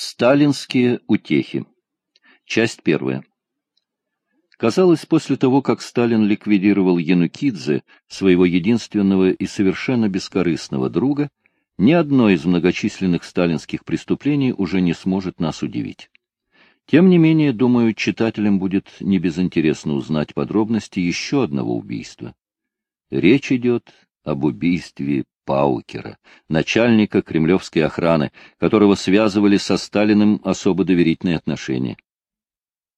Сталинские утехи. Часть первая. Казалось, после того, как Сталин ликвидировал Янукидзе, своего единственного и совершенно бескорыстного друга, ни одно из многочисленных сталинских преступлений уже не сможет нас удивить. Тем не менее, думаю, читателям будет небезынтересно узнать подробности еще одного убийства. Речь идет об убийстве Паукера, начальника кремлевской охраны, которого связывали со Сталиным особо доверительные отношения.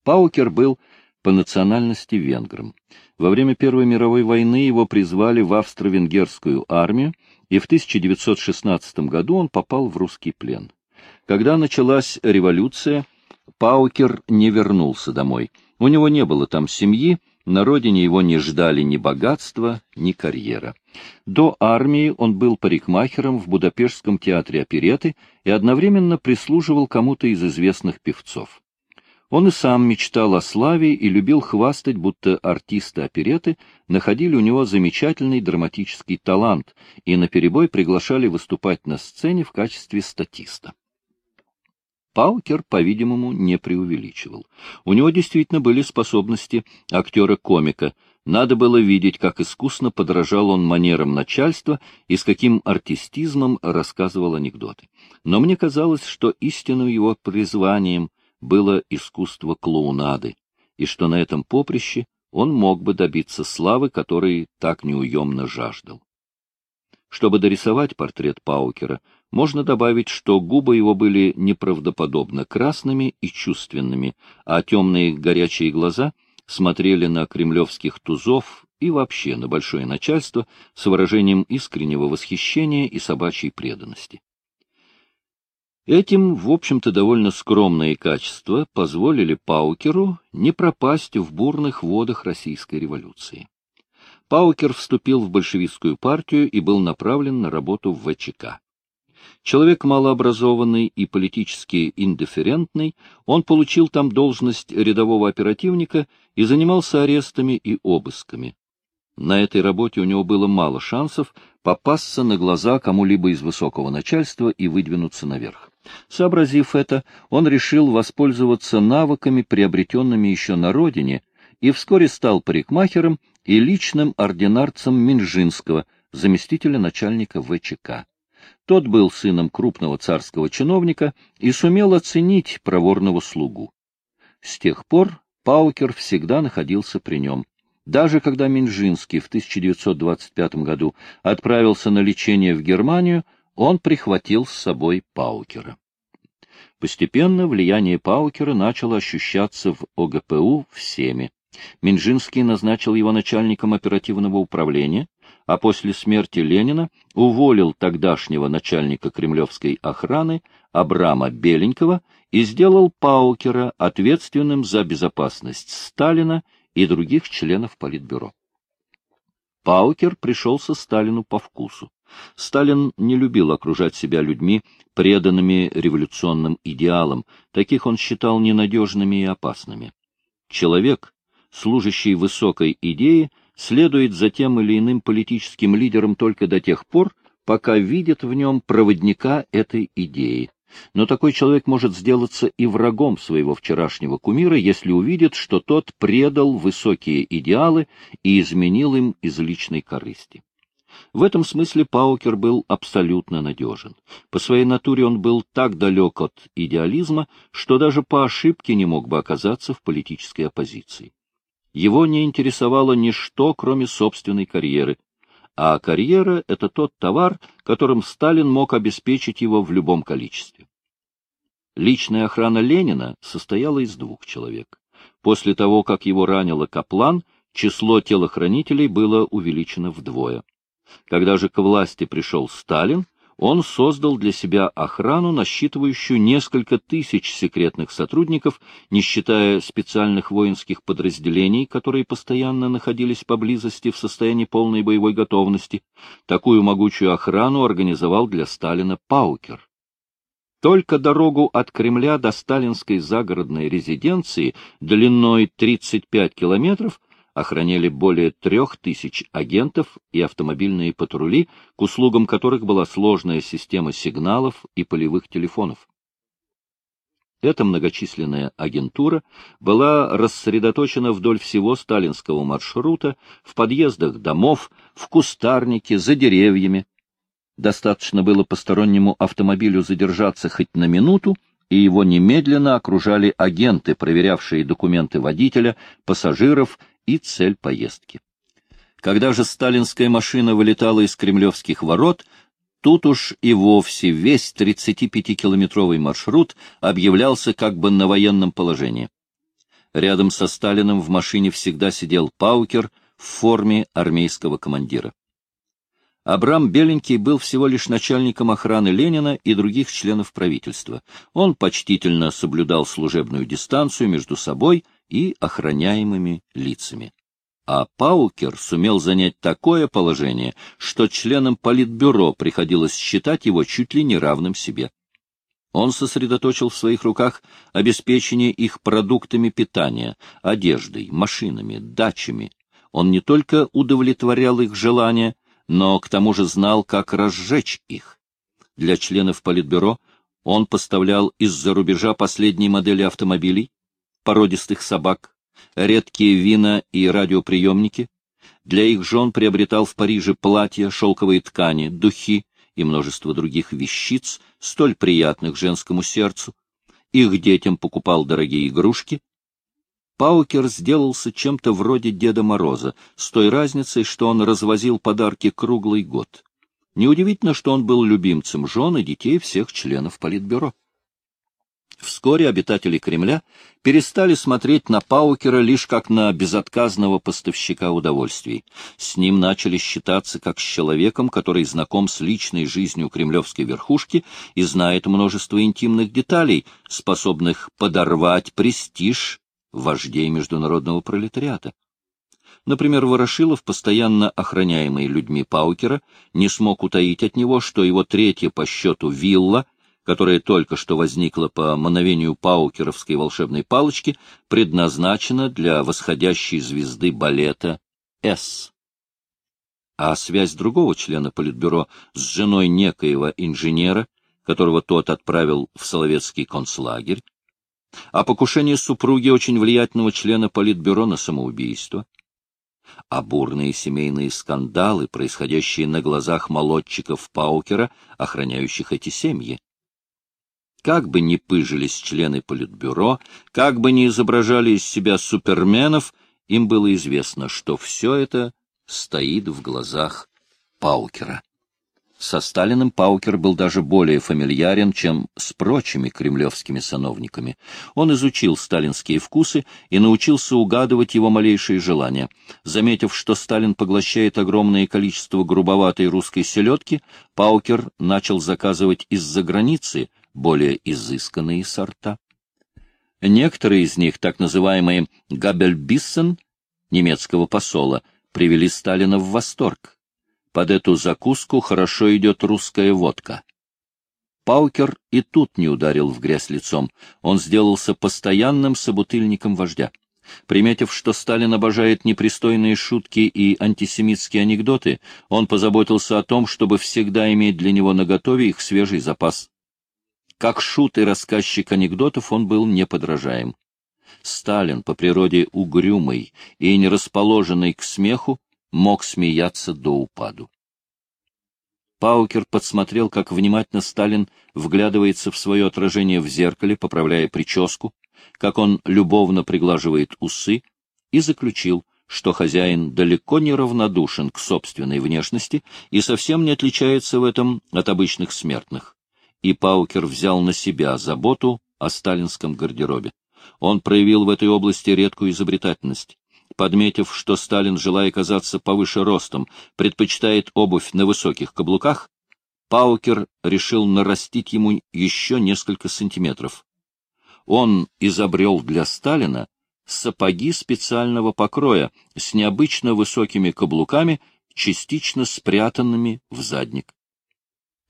Паукер был по национальности венгром. Во время Первой мировой войны его призвали в австро-венгерскую армию, и в 1916 году он попал в русский плен. Когда началась революция, Паукер не вернулся домой. У него не было там семьи, на родине его не ждали ни богатства, ни карьера. До армии он был парикмахером в Будапештском театре опереты и одновременно прислуживал кому-то из известных певцов. Он и сам мечтал о славе и любил хвастать, будто артисты опереты находили у него замечательный драматический талант и наперебой приглашали выступать на сцене в качестве статиста. Паукер, по-видимому, не преувеличивал. У него действительно были способности актера-комика. Надо было видеть, как искусно подражал он манерам начальства и с каким артистизмом рассказывал анекдоты. Но мне казалось, что истинным его призванием было искусство клоунады, и что на этом поприще он мог бы добиться славы, которой так неуемно жаждал. Чтобы дорисовать портрет Паукера, можно добавить, что губы его были неправдоподобно красными и чувственными, а темные горячие глаза смотрели на кремлевских тузов и вообще на большое начальство с выражением искреннего восхищения и собачьей преданности. Этим, в общем-то, довольно скромные качества позволили Паукеру не пропасть в бурных водах Российской революции. Паукер вступил в большевистскую партию и был направлен на работу в ВЧК. Человек малообразованный и политически индифферентный, он получил там должность рядового оперативника и занимался арестами и обысками. На этой работе у него было мало шансов попасться на глаза кому-либо из высокого начальства и выдвинуться наверх. Сообразив это, он решил воспользоваться навыками, приобретенными еще на родине, и вскоре стал парикмахером и личным ординарцем Минжинского, заместителя начальника ВЧК. Тот был сыном крупного царского чиновника и сумел оценить проворного слугу. С тех пор Паукер всегда находился при нем. Даже когда Минжинский в 1925 году отправился на лечение в Германию, он прихватил с собой Паукера. Постепенно влияние Паукера начало ощущаться в ОГПУ всеми. Минжинский назначил его начальником оперативного управления, а после смерти Ленина уволил тогдашнего начальника кремлевской охраны Абрама Беленького и сделал Паукера ответственным за безопасность Сталина и других членов Политбюро. Паукер пришелся Сталину по вкусу. Сталин не любил окружать себя людьми, преданными революционным идеалам, таких он считал ненадежными и опасными. Человек, служащий высокой идее, следует за тем или иным политическим лидером только до тех пор, пока видит в нем проводника этой идеи. Но такой человек может сделаться и врагом своего вчерашнего кумира, если увидит, что тот предал высокие идеалы и изменил им из личной корысти. В этом смысле Паукер был абсолютно надежен. По своей натуре он был так далек от идеализма, что даже по ошибке не мог бы оказаться в политической оппозиции. Его не интересовало ничто, кроме собственной карьеры. А карьера — это тот товар, которым Сталин мог обеспечить его в любом количестве. Личная охрана Ленина состояла из двух человек. После того, как его ранила Каплан, число телохранителей было увеличено вдвое. Когда же к власти пришел Сталин, он создал для себя охрану, насчитывающую несколько тысяч секретных сотрудников, не считая специальных воинских подразделений, которые постоянно находились поблизости в состоянии полной боевой готовности. Такую могучую охрану организовал для Сталина Паукер. Только дорогу от Кремля до сталинской загородной резиденции длиной 35 километров охраняли более трех тысяч агентов и автомобильные патрули, к услугам которых была сложная система сигналов и полевых телефонов. Эта многочисленная агентура была рассредоточена вдоль всего сталинского маршрута, в подъездах домов, в кустарнике, за деревьями. Достаточно было постороннему автомобилю задержаться хоть на минуту, и его немедленно окружали агенты, проверявшие документы водителя, пассажиров и цель поездки. Когда же сталинская машина вылетала из кремлевских ворот, Тут уж и вовсе весь 35-километровый маршрут объявлялся как бы на военном положении. Рядом со Сталиным в машине всегда сидел Паукер в форме армейского командира. Абрам Беленький был всего лишь начальником охраны Ленина и других членов правительства. Он почтительно соблюдал служебную дистанцию между собой и охраняемыми лицами а Паукер сумел занять такое положение, что членам Политбюро приходилось считать его чуть ли не равным себе. Он сосредоточил в своих руках обеспечение их продуктами питания, одеждой, машинами, дачами. Он не только удовлетворял их желания, но к тому же знал, как разжечь их. Для членов Политбюро он поставлял из-за рубежа последние модели автомобилей, породистых собак, редкие вина и радиоприемники. Для их жен приобретал в Париже платья, шелковые ткани, духи и множество других вещиц, столь приятных женскому сердцу. Их детям покупал дорогие игрушки. Паукер сделался чем-то вроде Деда Мороза, с той разницей, что он развозил подарки круглый год. Неудивительно, что он был любимцем жен и детей всех членов Политбюро. Вскоре обитатели Кремля перестали смотреть на Паукера лишь как на безотказного поставщика удовольствий. С ним начали считаться как с человеком, который знаком с личной жизнью кремлевской верхушки и знает множество интимных деталей, способных подорвать престиж вождей международного пролетариата. Например, Ворошилов, постоянно охраняемый людьми Паукера, не смог утаить от него, что его третья по счету вилла — которая только что возникла по мановению паукеровской волшебной палочки, предназначена для восходящей звезды балета «С». А связь другого члена Политбюро с женой некоего инженера, которого тот отправил в Соловецкий концлагерь, а покушение супруги очень влиятельного члена Политбюро на самоубийство, а бурные семейные скандалы, происходящие на глазах молодчиков Паукера, охраняющих эти семьи. Как бы ни пыжились члены Политбюро, как бы ни изображали из себя суперменов, им было известно, что все это стоит в глазах Паукера. Со Сталиным Паукер был даже более фамильярен, чем с прочими кремлевскими сановниками. Он изучил сталинские вкусы и научился угадывать его малейшие желания. Заметив, что Сталин поглощает огромное количество грубоватой русской селедки, Паукер начал заказывать из-за границы более изысканные сорта. Некоторые из них, так называемые «габельбиссен» немецкого посола, привели Сталина в восторг. Под эту закуску хорошо идет русская водка. Паукер и тут не ударил в грязь лицом. Он сделался постоянным собутыльником вождя. Приметив, что Сталин обожает непристойные шутки и антисемитские анекдоты, он позаботился о том, чтобы всегда иметь для него наготове их свежий запас. Как шут и рассказчик анекдотов он был неподражаем. Сталин, по природе угрюмый и не расположенный к смеху, мог смеяться до упаду. Паукер подсмотрел, как внимательно Сталин вглядывается в свое отражение в зеркале, поправляя прическу, как он любовно приглаживает усы, и заключил, что хозяин далеко не равнодушен к собственной внешности и совсем не отличается в этом от обычных смертных и Паукер взял на себя заботу о сталинском гардеробе. Он проявил в этой области редкую изобретательность. Подметив, что Сталин, желая казаться повыше ростом, предпочитает обувь на высоких каблуках, Паукер решил нарастить ему еще несколько сантиметров. Он изобрел для Сталина сапоги специального покроя с необычно высокими каблуками, частично спрятанными в задник.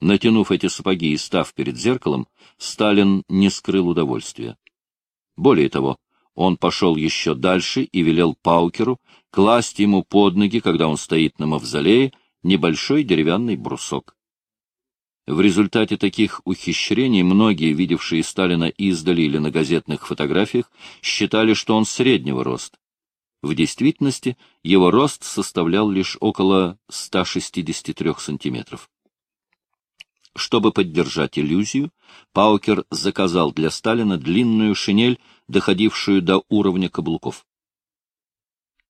Натянув эти сапоги и став перед зеркалом, Сталин не скрыл удовольствия. Более того, он пошел еще дальше и велел Паукеру класть ему под ноги, когда он стоит на мавзолее, небольшой деревянный брусок. В результате таких ухищрений многие, видевшие Сталина издали или на газетных фотографиях, считали, что он среднего роста. В действительности его рост составлял лишь около 163 сантиметров. Чтобы поддержать иллюзию, Паукер заказал для Сталина длинную шинель, доходившую до уровня каблуков.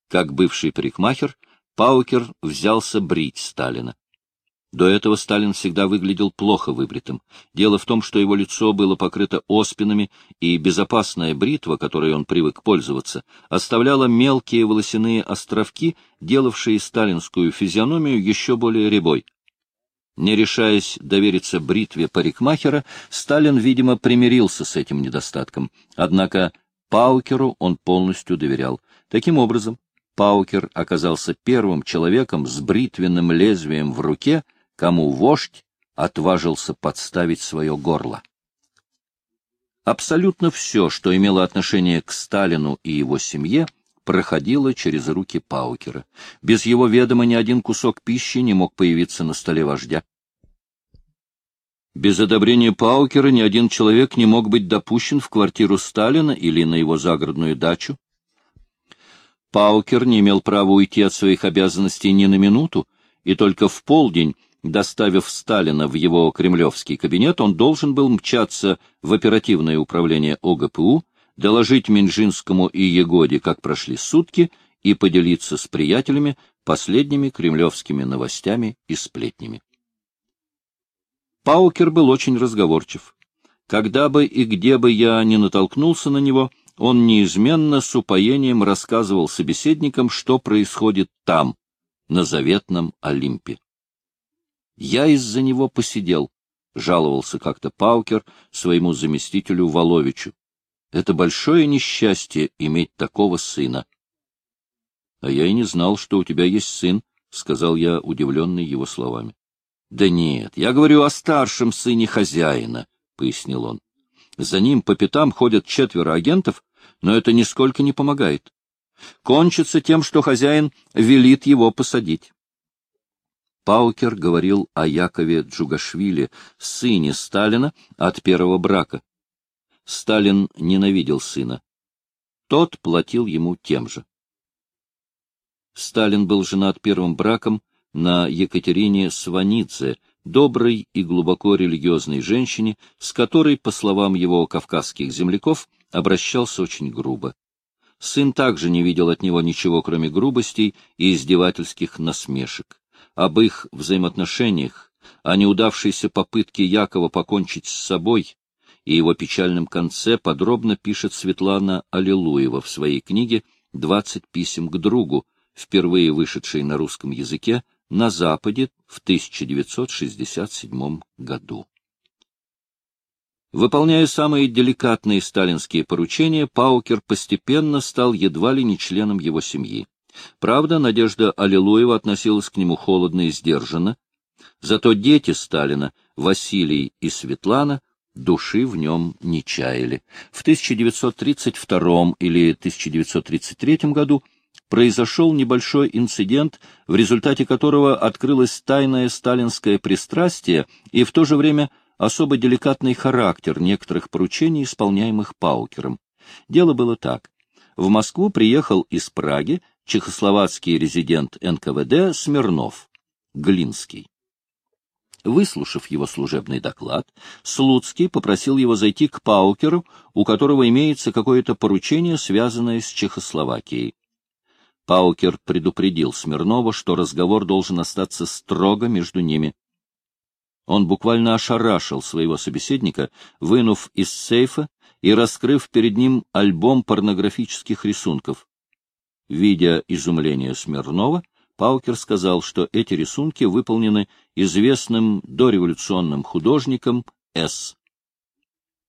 Как бывший парикмахер, Паукер взялся брить Сталина. До этого Сталин всегда выглядел плохо выбритым. Дело в том, что его лицо было покрыто оспинами, и безопасная бритва, которой он привык пользоваться, оставляла мелкие волосяные островки, делавшие сталинскую физиономию еще более рябой. Не решаясь довериться бритве парикмахера, Сталин, видимо, примирился с этим недостатком. Однако Паукеру он полностью доверял. Таким образом, Паукер оказался первым человеком с бритвенным лезвием в руке, кому вождь отважился подставить свое горло. Абсолютно все, что имело отношение к Сталину и его семье, проходило через руки Паукера. Без его ведома ни один кусок пищи не мог появиться на столе вождя. Без одобрения Паукера ни один человек не мог быть допущен в квартиру Сталина или на его загородную дачу. Паукер не имел права уйти от своих обязанностей ни на минуту, и только в полдень, доставив Сталина в его кремлевский кабинет, он должен был мчаться в оперативное управление ОГПУ, доложить Минжинскому и Егоде, как прошли сутки, и поделиться с приятелями последними кремлевскими новостями и сплетнями. Паукер был очень разговорчив. Когда бы и где бы я ни натолкнулся на него, он неизменно с упоением рассказывал собеседникам, что происходит там, на заветном Олимпе. «Я из-за него посидел», — жаловался как-то Паукер своему заместителю Воловичу. «Это большое несчастье иметь такого сына». «А я и не знал, что у тебя есть сын», — сказал я, удивленный его словами. Да нет, я говорю о старшем сыне хозяина, — пояснил он. За ним по пятам ходят четверо агентов, но это нисколько не помогает. Кончится тем, что хозяин велит его посадить. Паукер говорил о Якове Джугашвили, сыне Сталина от первого брака. Сталин ненавидел сына. Тот платил ему тем же. Сталин был женат первым браком на Екатерине Сванидзе, доброй и глубоко религиозной женщине, с которой, по словам его кавказских земляков, обращался очень грубо. Сын также не видел от него ничего, кроме грубостей и издевательских насмешек. Об их взаимоотношениях, о неудавшейся попытке Якова покончить с собой и его печальном конце подробно пишет Светлана Аллилуева в своей книге «Двадцать писем к другу», впервые вышедшей на русском языке на Западе в 1967 году. Выполняя самые деликатные сталинские поручения, Паукер постепенно стал едва ли не членом его семьи. Правда, Надежда Аллилуева относилась к нему холодно и сдержанно, зато дети Сталина, Василий и Светлана, души в нем не чаяли. В 1932 или 1933 году произошел небольшой инцидент, в результате которого открылось тайное сталинское пристрастие и в то же время особо деликатный характер некоторых поручений, исполняемых Паукером. Дело было так. В Москву приехал из Праги чехословацкий резидент НКВД Смирнов, Глинский. Выслушав его служебный доклад, Слуцкий попросил его зайти к Паукеру, у которого имеется какое-то поручение, связанное с Чехословакией. Паукер предупредил Смирнова, что разговор должен остаться строго между ними. Он буквально ошарашил своего собеседника, вынув из сейфа и раскрыв перед ним альбом порнографических рисунков. Видя изумление Смирнова, Паукер сказал, что эти рисунки выполнены известным дореволюционным художником С.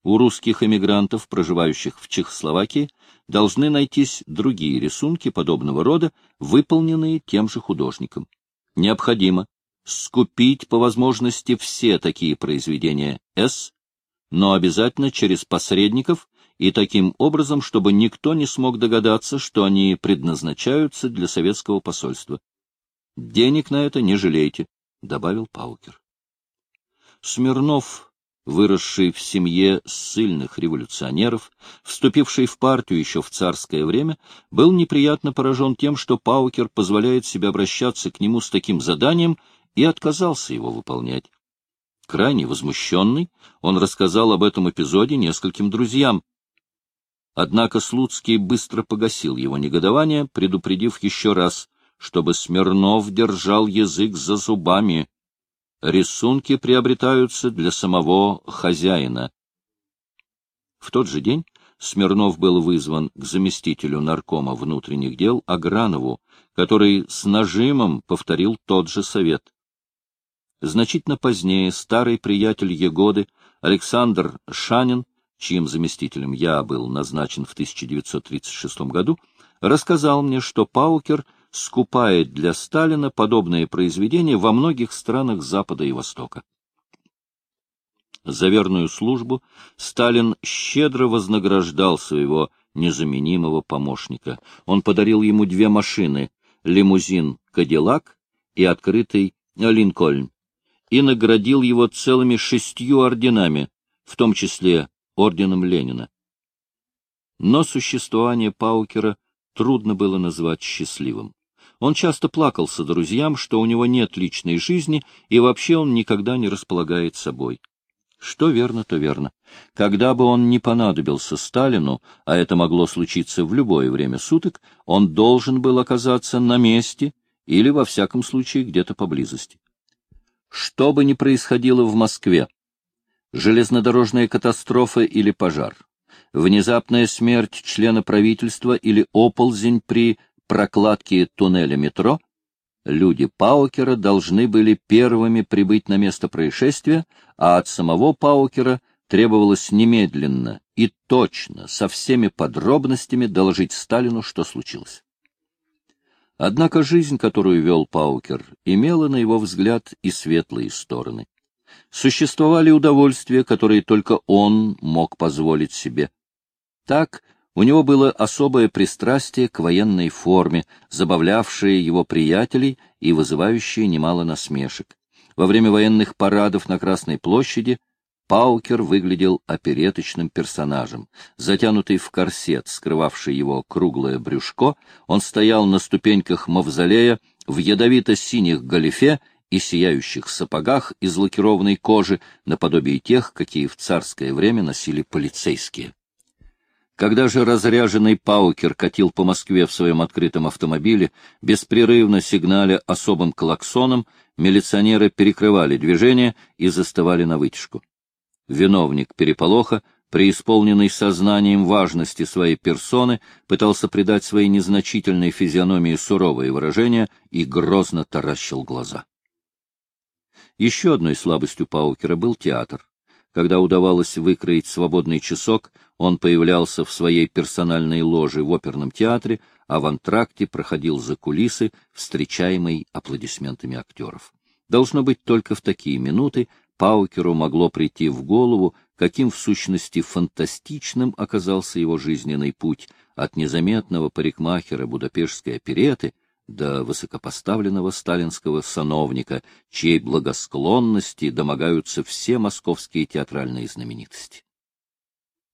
У русских эмигрантов, проживающих в Чехословакии, должны найтись другие рисунки подобного рода, выполненные тем же художником. Необходимо скупить по возможности все такие произведения С, но обязательно через посредников и таким образом, чтобы никто не смог догадаться, что они предназначаются для советского посольства. Денег на это не жалейте, — добавил Паукер. Смирнов, выросший в семье ссыльных революционеров, вступивший в партию еще в царское время, был неприятно поражен тем, что Паукер позволяет себе обращаться к нему с таким заданием и отказался его выполнять. Крайне возмущенный, он рассказал об этом эпизоде нескольким друзьям. Однако Слуцкий быстро погасил его негодование, предупредив еще раз, чтобы Смирнов держал язык за зубами. Рисунки приобретаются для самого хозяина. В тот же день Смирнов был вызван к заместителю наркома внутренних дел Агранову, который с нажимом повторил тот же совет. Значительно позднее старый приятель Егоды Александр Шанин, чьим заместителем я был назначен в 1936 году, рассказал мне, что Паукер скупает для Сталина подобные произведения во многих странах Запада и Востока. За верную службу Сталин щедро вознаграждал своего незаменимого помощника. Он подарил ему две машины — лимузин «Кадиллак» и открытый «Линкольн», и наградил его целыми шестью орденами, в том числе орденом Ленина. Но существование Паукера трудно было назвать счастливым. Он часто плакался друзьям, что у него нет личной жизни, и вообще он никогда не располагает собой. Что верно, то верно. Когда бы он не понадобился Сталину, а это могло случиться в любое время суток, он должен был оказаться на месте или, во всяком случае, где-то поблизости. Что бы ни происходило в Москве, железнодорожная катастрофа или пожар, внезапная смерть члена правительства или оползень при прокладке туннеля метро, люди Паукера должны были первыми прибыть на место происшествия, а от самого Паукера требовалось немедленно и точно, со всеми подробностями доложить Сталину, что случилось. Однако жизнь, которую вел Паукер, имела, на его взгляд, и светлые стороны. Существовали удовольствия, которые только он мог позволить себе. Так, у него было особое пристрастие к военной форме, забавлявшее его приятелей и вызывающее немало насмешек. Во время военных парадов на Красной площади Паукер выглядел опереточным персонажем. Затянутый в корсет, скрывавший его круглое брюшко, он стоял на ступеньках мавзолея в ядовито-синих галифе и сияющих сапогах из лакированной кожи, наподобие тех, какие в царское время носили полицейские. Когда же разряженный Паукер катил по Москве в своем открытом автомобиле, беспрерывно сигналя особым клаксоном, милиционеры перекрывали движение и застывали на вытяжку виновник переполоха, преисполненный сознанием важности своей персоны, пытался придать своей незначительной физиономии суровые выражения и грозно таращил глаза. Еще одной слабостью Паукера был театр. Когда удавалось выкроить свободный часок, он появлялся в своей персональной ложе в оперном театре, а в антракте проходил за кулисы, встречаемый аплодисментами актеров. Должно быть, только в такие минуты Паукеру могло прийти в голову, каким в сущности фантастичным оказался его жизненный путь от незаметного парикмахера будапештской опереты до высокопоставленного сталинского сановника, чьей благосклонности домогаются все московские театральные знаменитости.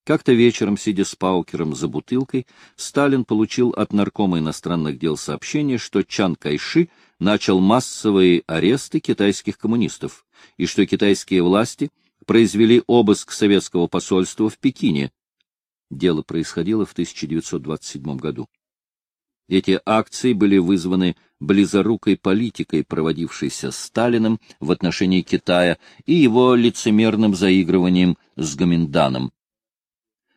Как-то вечером, сидя с Паукером за бутылкой, Сталин получил от наркома иностранных дел сообщение, что Чан Кайши начал массовые аресты китайских коммунистов, и что китайские власти произвели обыск советского посольства в Пекине. Дело происходило в 1927 году. Эти акции были вызваны близорукой политикой, проводившейся Сталиным в отношении Китая и его лицемерным заигрыванием с Гоминданом.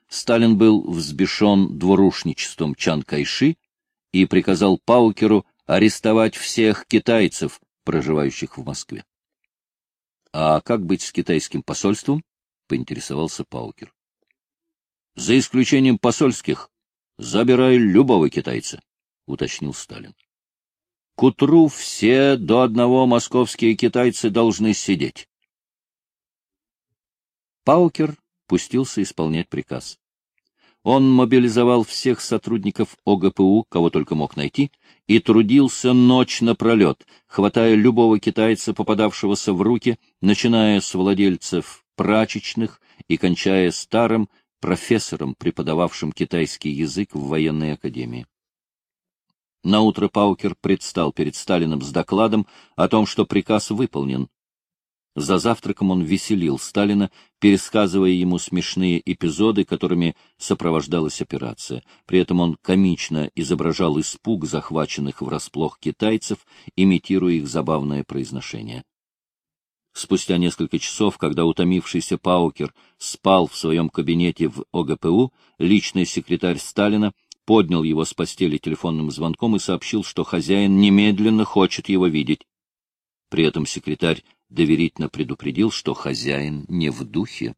Сталин был взбешен двурушничеством Чан Кайши и приказал Паукеру арестовать всех китайцев, проживающих в Москве. — А как быть с китайским посольством? — поинтересовался Паукер. — За исключением посольских, забирай любого китайца, — уточнил Сталин. — К утру все до одного московские китайцы должны сидеть. Паукер пустился исполнять приказ. Он мобилизовал всех сотрудников ОГПУ, кого только мог найти, и трудился ночь напролет, хватая любого китайца, попадавшегося в руки, начиная с владельцев прачечных и кончая старым профессором, преподававшим китайский язык в военной академии. Наутро Паукер предстал перед Сталиным с докладом о том, что приказ выполнен, за завтраком он веселил Сталина, пересказывая ему смешные эпизоды, которыми сопровождалась операция. При этом он комично изображал испуг захваченных врасплох китайцев, имитируя их забавное произношение. Спустя несколько часов, когда утомившийся Паукер спал в своем кабинете в ОГПУ, личный секретарь Сталина поднял его с постели телефонным звонком и сообщил, что хозяин немедленно хочет его видеть. При этом секретарь доверительно предупредил, что хозяин не в духе.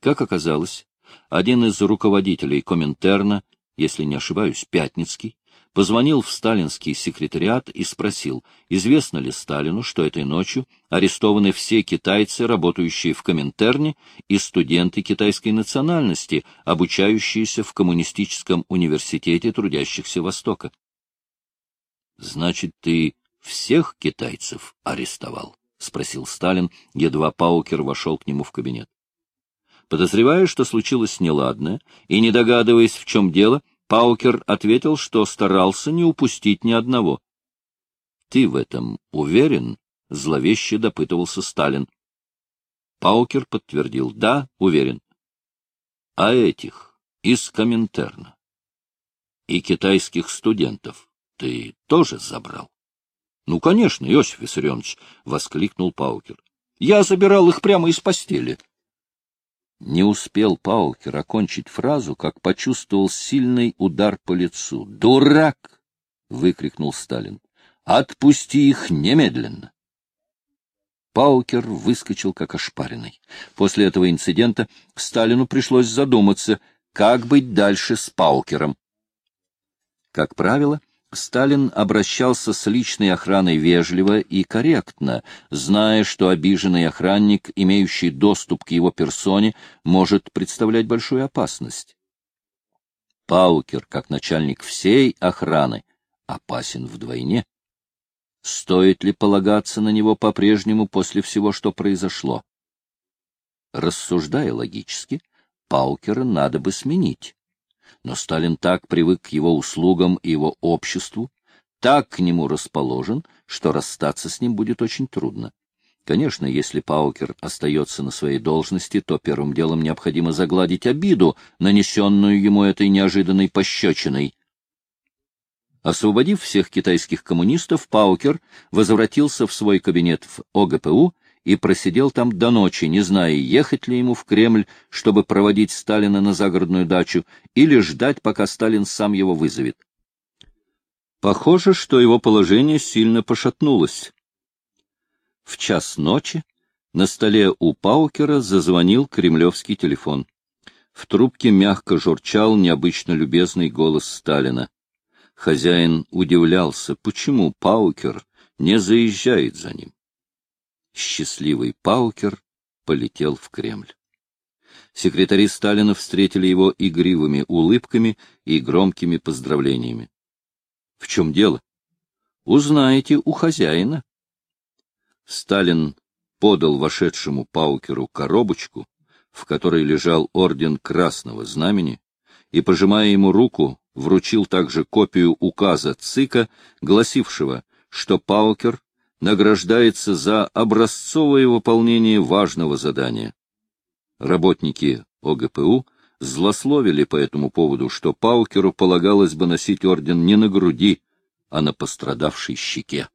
Как оказалось, один из руководителей Коминтерна, если не ошибаюсь, Пятницкий, позвонил в сталинский секретариат и спросил, известно ли Сталину, что этой ночью арестованы все китайцы, работающие в Коминтерне, и студенты китайской национальности, обучающиеся в коммунистическом университете трудящихся Востока. — Значит, ты всех китайцев арестовал? — спросил Сталин, едва Паукер вошел к нему в кабинет. Подозревая, что случилось неладное, и не догадываясь, в чем дело, Паукер ответил, что старался не упустить ни одного. — Ты в этом уверен? — зловеще допытывался Сталин. Паукер подтвердил. — Да, уверен. — А этих из Коминтерна и китайских студентов ты тоже забрал? — Ну, конечно, Иосиф Виссарионович, — воскликнул Паукер. — Я забирал их прямо из постели. Не успел Паукер окончить фразу, как почувствовал сильный удар по лицу. «Дурак!» — выкрикнул Сталин. «Отпусти их немедленно!» Паукер выскочил как ошпаренный. После этого инцидента Сталину пришлось задуматься, как быть дальше с Паукером. Как правило, Сталин обращался с личной охраной вежливо и корректно, зная, что обиженный охранник, имеющий доступ к его персоне, может представлять большую опасность. Паукер, как начальник всей охраны, опасен вдвойне. Стоит ли полагаться на него по-прежнему после всего, что произошло? Рассуждая логически, Паукера надо бы сменить но Сталин так привык к его услугам и его обществу, так к нему расположен, что расстаться с ним будет очень трудно. Конечно, если Паукер остается на своей должности, то первым делом необходимо загладить обиду, нанесенную ему этой неожиданной пощечиной. Освободив всех китайских коммунистов, Паукер возвратился в свой кабинет в ОГПУ и просидел там до ночи, не зная, ехать ли ему в Кремль, чтобы проводить Сталина на загородную дачу, или ждать, пока Сталин сам его вызовет. Похоже, что его положение сильно пошатнулось. В час ночи на столе у Паукера зазвонил кремлевский телефон. В трубке мягко журчал необычно любезный голос Сталина. Хозяин удивлялся, почему Паукер не заезжает за ним счастливый Паукер полетел в Кремль. Секретари Сталина встретили его игривыми улыбками и громкими поздравлениями. — В чем дело? — Узнаете у хозяина. Сталин подал вошедшему Паукеру коробочку, в которой лежал орден Красного Знамени, и, пожимая ему руку, вручил также копию указа ЦИКа, гласившего, что Паукер награждается за образцовое выполнение важного задания. Работники ОГПУ злословили по этому поводу, что Паукеру полагалось бы носить орден не на груди, а на пострадавшей щеке.